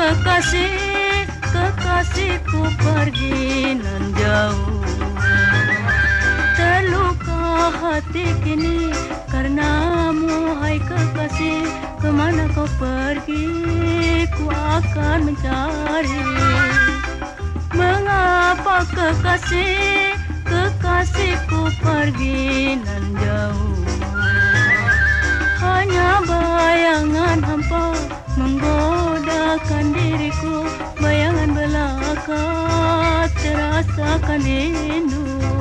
kekasih kekasihku pergi nan jauh terluka hati kini karenamu hai kekasih kemana kau pergi ku akan mencari mengapa kekasih kekasihku pergi nan jauh मेरे को बयान भला का तेरा सा कने नू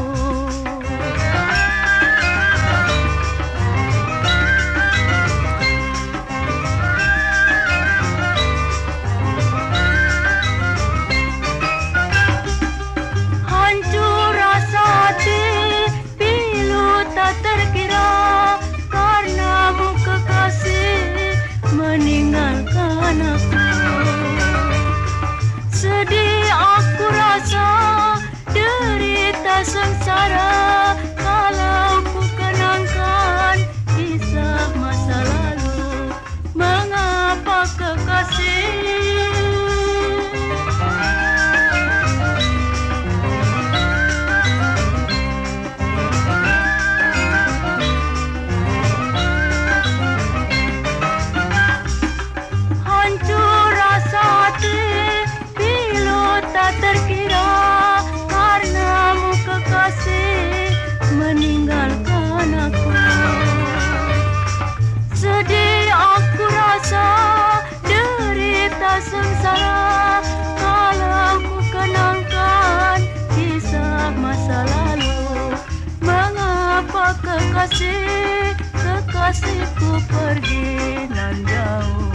Kekasih, kekasihku pergi nan jauh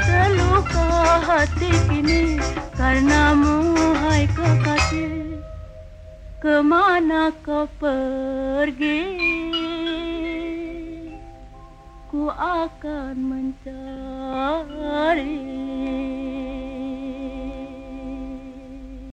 Terluka hati kini karenamu hai kekasih Kemana kau pergi? ku akan mencari